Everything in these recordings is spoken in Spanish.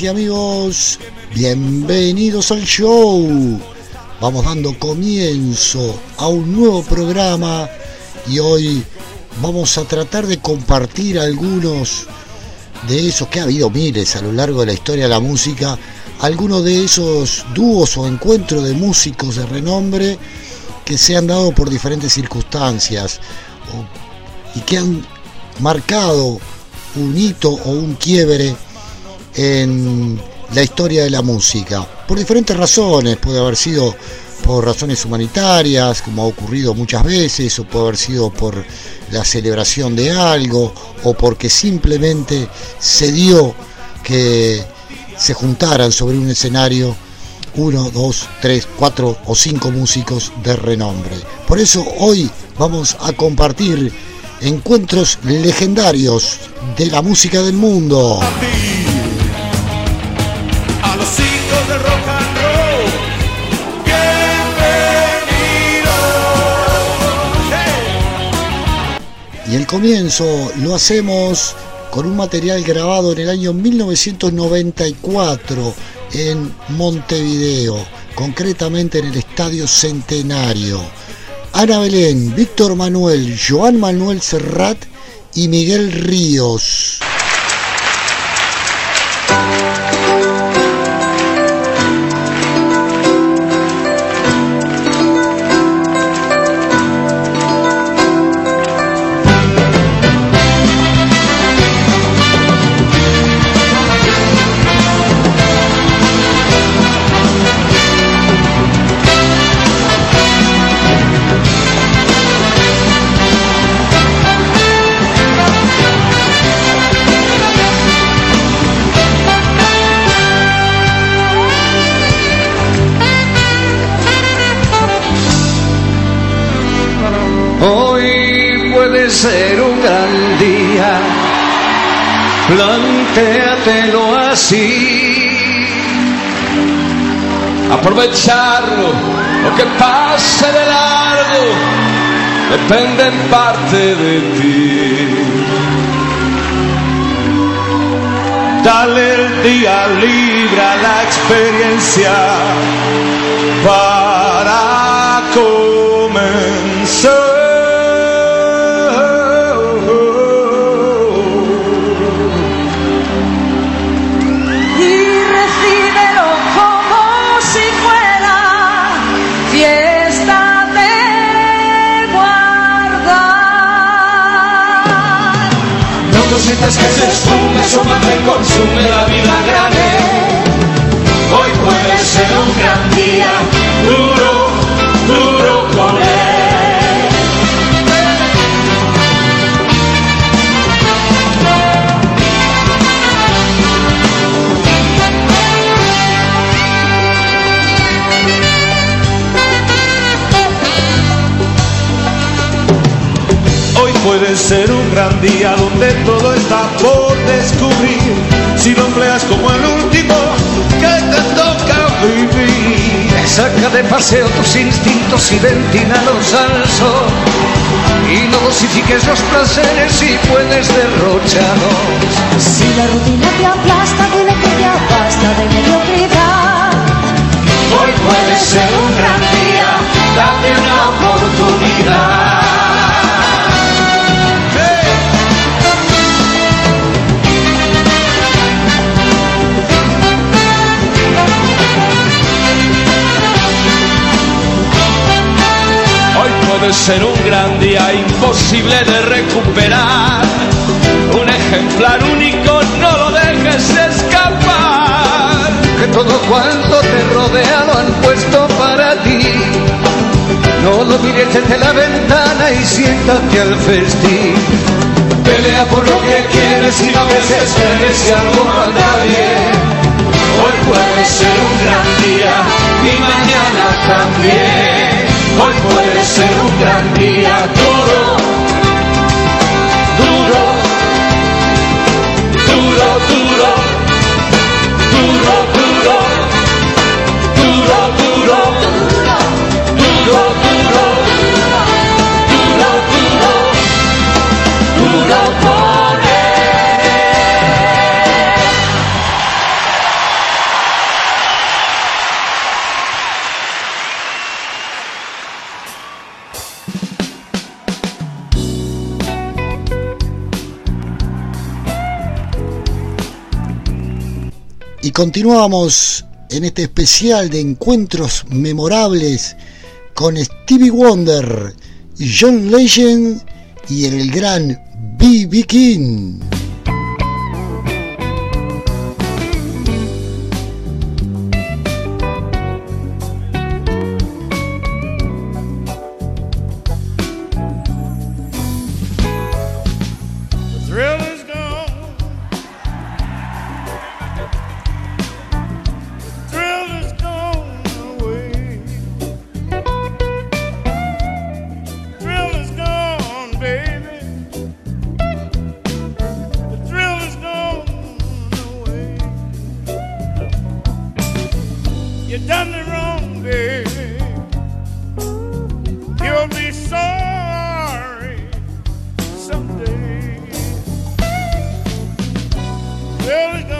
Y amigos, bienvenidos al show. Vamos dando comienzo a un nuevo programa y hoy vamos a tratar de compartir algunos de esos que ha habido miles a lo largo de la historia de la música, algunos de esos dúos o encuentros de músicos de renombre que se han dado por diferentes circunstancias y que han marcado un hito o un quiebre en la historia de la música. Por diferentes razones, puede haber sido por razones humanitarias, como ha ocurrido muchas veces, o puede haber sido por la celebración de algo, o porque simplemente se dio que se juntaran sobre un escenario uno, dos, tres, cuatro o cinco músicos de renombre. Por eso hoy vamos a compartir encuentros legendarios de la música del mundo. Comienzo lo hacemos con un material grabado en el año 1994 en Montevideo, concretamente en el Estadio Centenario. Ana Belén, Víctor Manuel, Joan Manuel Serrat y Miguel Ríos. Aprovecharlo, lo que pase de largo, depende en parte de ti. Dale el día libre a la experiencia para. Sientes que se esfume, su madre consume la vida grande. Hoy puede ser un gran día, puede ser un gran día donde todo está por descubrir. Si lo empleas como el último que te toca vivir. Saca de paseo tus instintos y ventilalos al sol. Y no dosifiques los placeres si puedes derrocharlos. Si la rutina te aplasta, dile que ya basta de mediocridad. Hoy puede ser un gran día, date una oportunidad. Puede ser un gran día imposible de recuperar. Un ejemplar único, no lo dejes escapar. Que todo cuanto te rodea lo han puesto para ti. No lo mires desde la ventana y siéntate al festín. Pelea por lo que quieres y no desesperes si algo anda bien. Hoy puede ser un gran día y mañana también. Hoy puede ser un gran día duro, continuamos en este especial de encuentros memorables con Stevie Wonder John Legend y el gran B.B. King. There we go.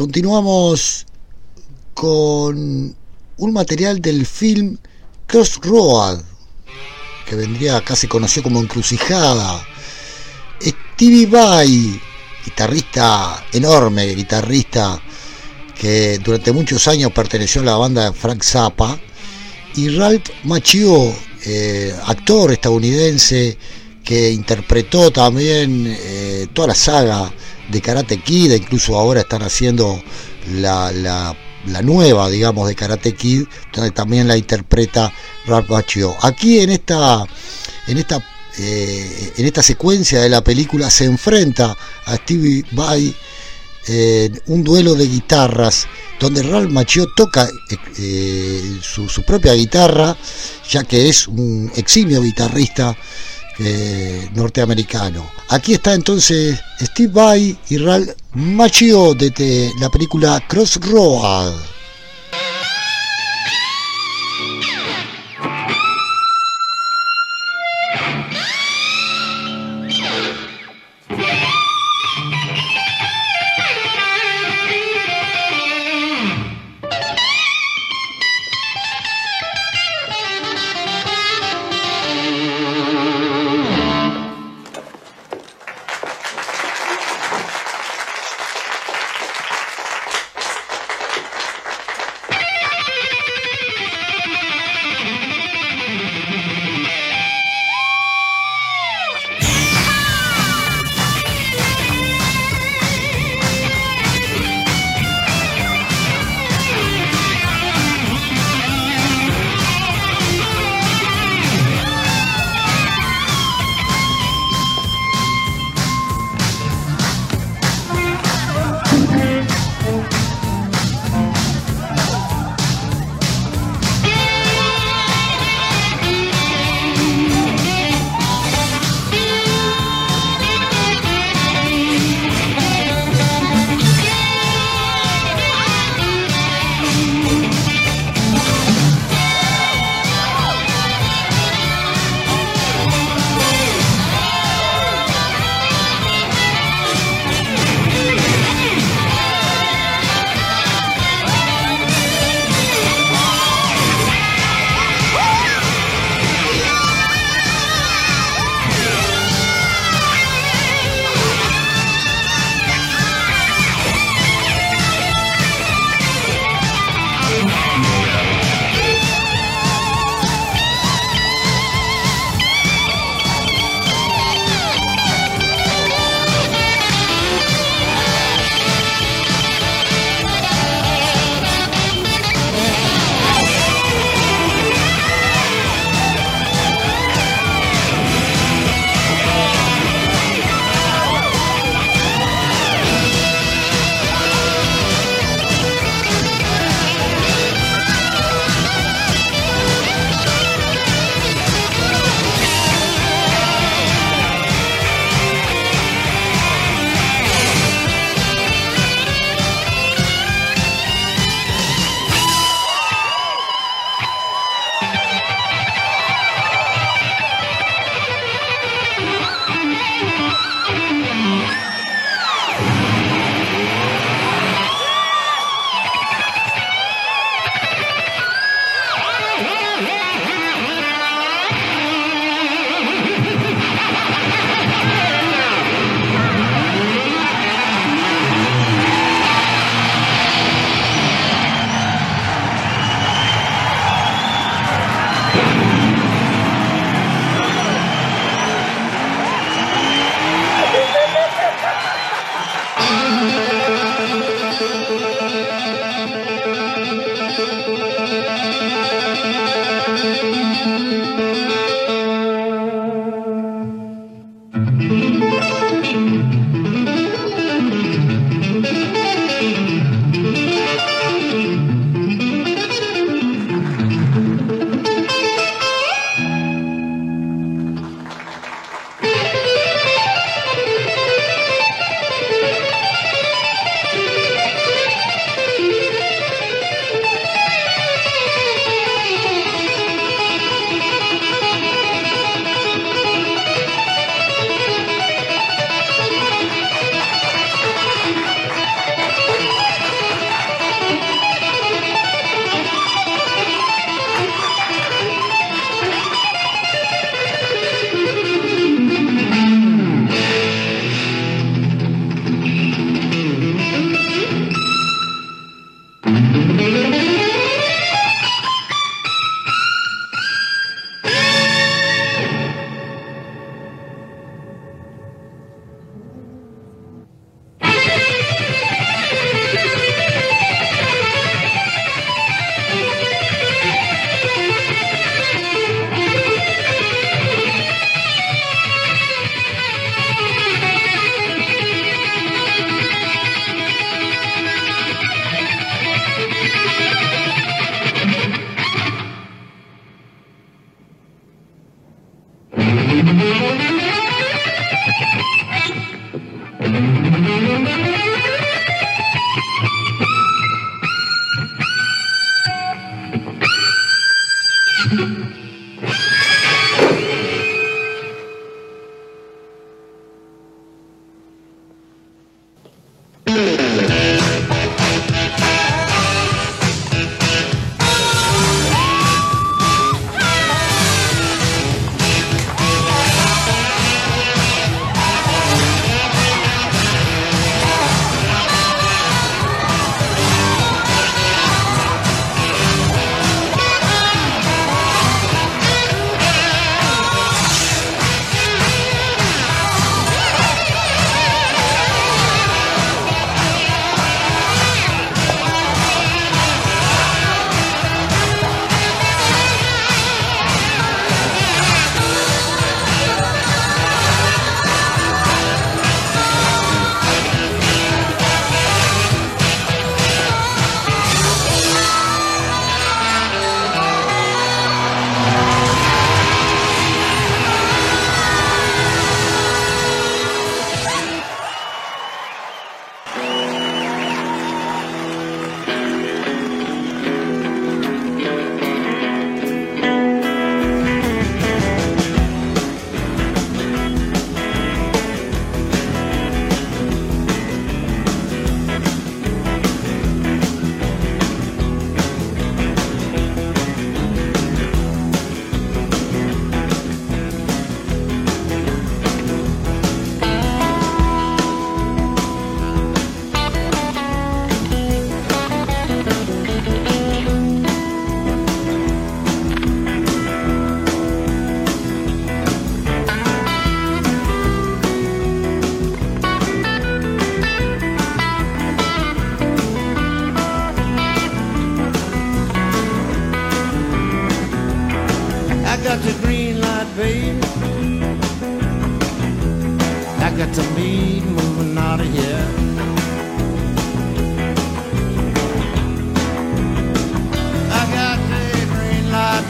Continuamos con un material del film Crossroad, que vendría casi conocido como Encrucijada. Stevie Vai, guitarrista enorme, guitarrista que durante muchos años perteneció a la banda de Frank Zappa, y Ralph Macchio, eh, actor estadounidense que interpretó también eh, toda la saga de Karate Kid, incluso ahora están haciendo la, la, nueva, digamos, de Karate Kid, donde también la interpreta Ralph Macchio. Aquí en esta, en esta, eh, en esta secuencia de la película se enfrenta a Stevie Vai en un duelo de guitarras donde Ralph Macchio toca eh, su, su, propia guitarra, ya que es un eximio guitarrista eh, norteamericano. Aquí está entonces Steve Vai y Ralph Macchio de la película Crossroad.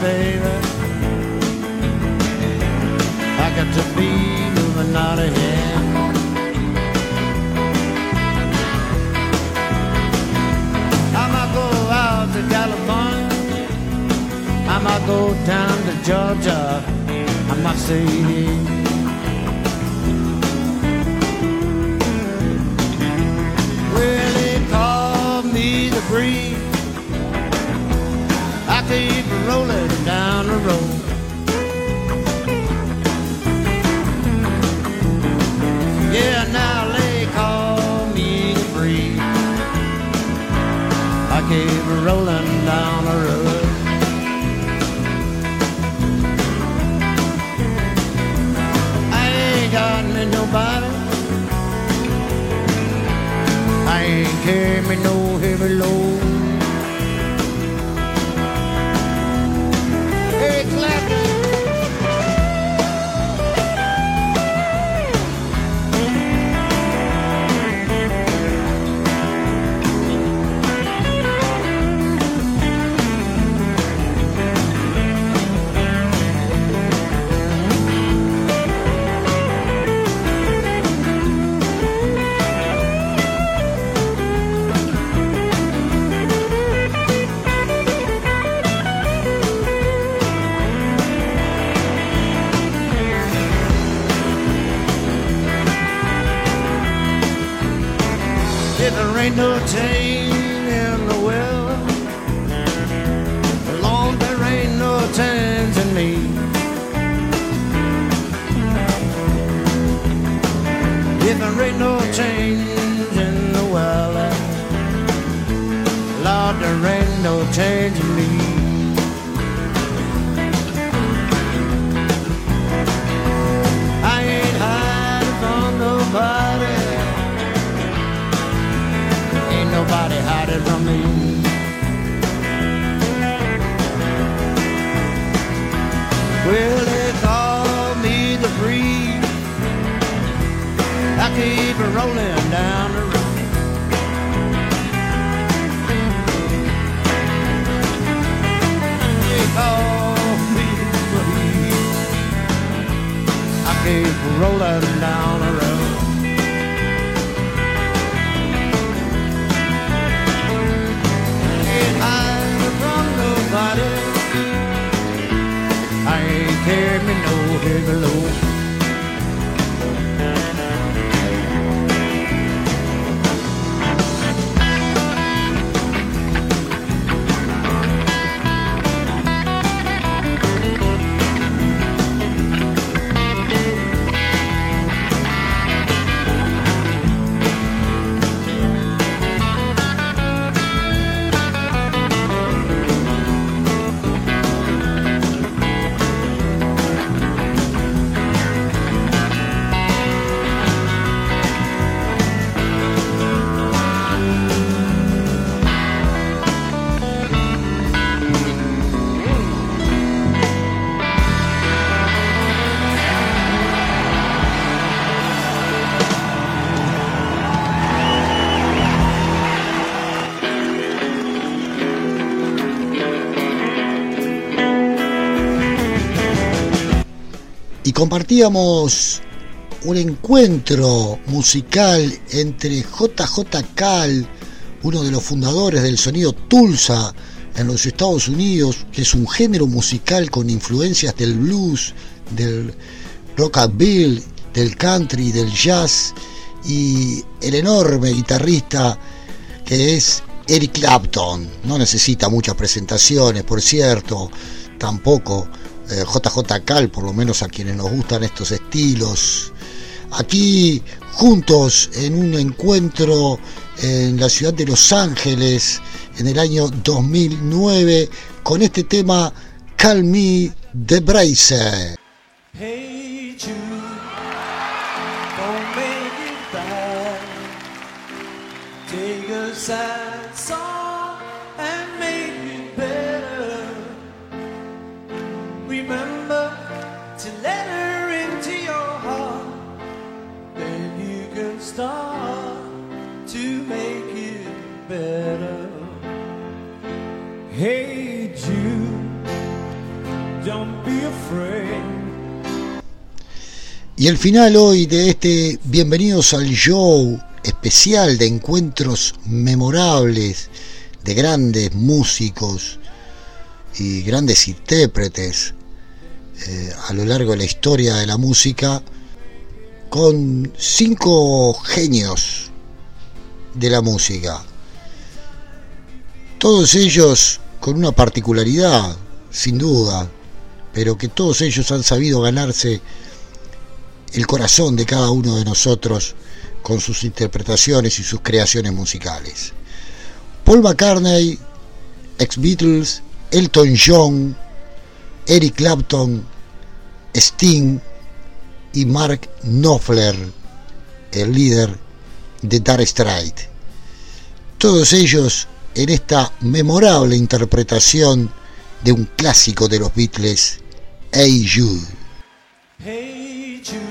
Baby. I got to be moving out of here. I might go out to California. I might go down to Georgia. I might say. Keep rolling down the road. Yeah, now they call me breeze. I keep rolling down the road. I ain't got me nobody. I ain't carry me no heavy load. If there ain't no change in the weather, Lord, there ain't no change in me. I ain't from nobody. Ain't nobody from me. Well, keep rolling down the road. Call me the. I keep rolling down the road. ain't hiding from nobody. I ain't me no heavy load. Y compartíamos un encuentro musical entre JJ Cal, uno de los fundadores del sonido Tulsa en los Estados Unidos, que es un género musical con influencias del blues, del rockabilly, del country, del jazz, y el enorme guitarrista que es Eric Clapton. No necesita muchas presentaciones, por cierto, tampoco eh, JJ Cal, por lo menos a quienes nos gustan estos estilos. Aquí juntos en un encuentro en la ciudad de Los Ángeles en el año 2009 con este tema Call Me The Bracer. Y el final hoy de este Bienvenidos al Show especial de encuentros memorables de grandes músicos y grandes intérpretes eh, a lo largo de la historia de la música con cinco genios de la música. Todos ellos con una particularidad, sin duda, pero que todos ellos han sabido ganarse el corazón de cada uno de nosotros con sus interpretaciones y sus creaciones musicales. Paul McCartney, ex Beatles, Elton John, Eric Clapton, Sting y Mark Knopfler, el líder de Dark Straight. Todos ellos en esta memorable interpretación de un clásico de los Beatles, Hey Jude. Hey Jude,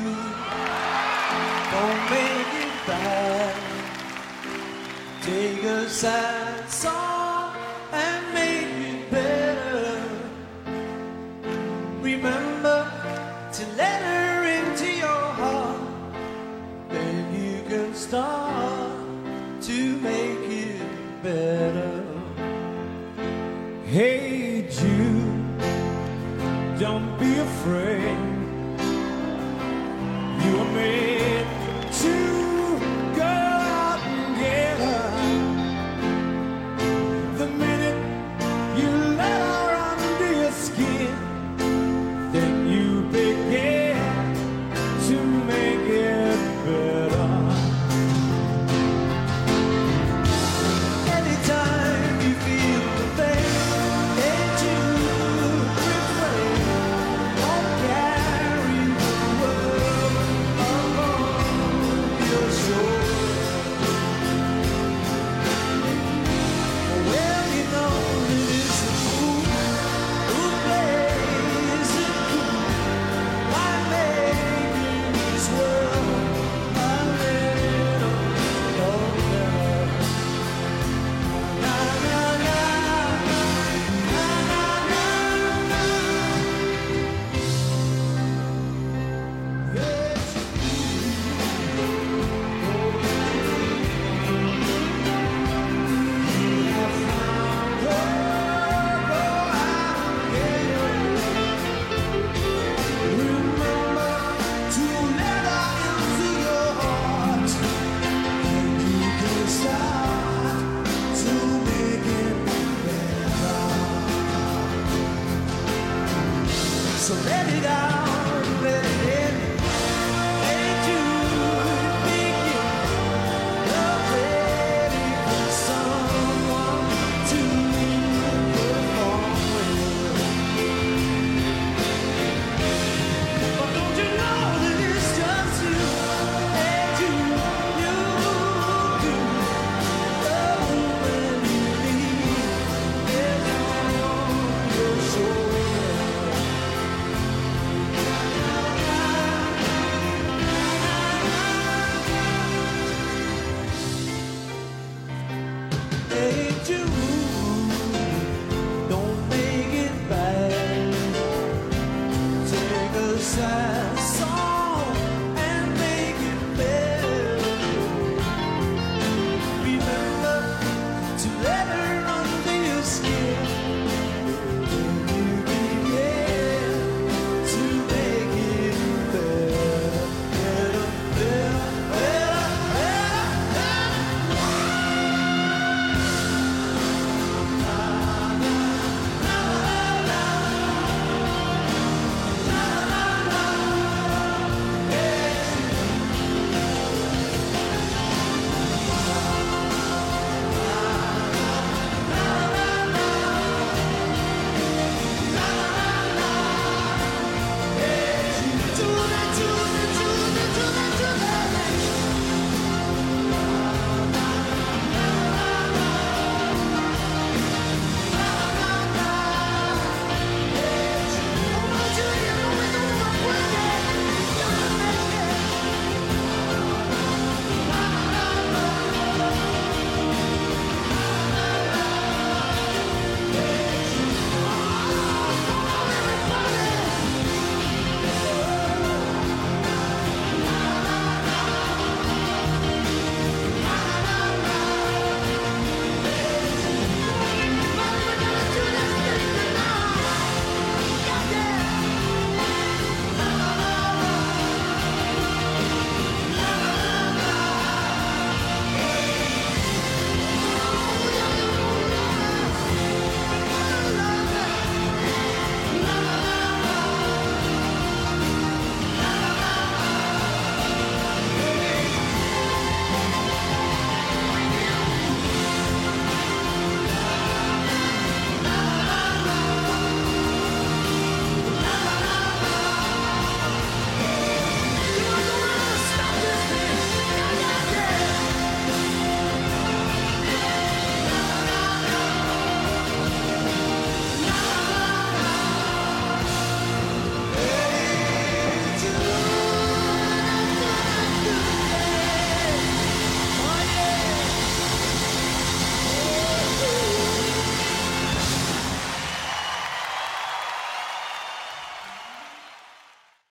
sad song and make it better. Remember to let her into your heart. Then you can start to make it better. Hey Jude, don't be afraid.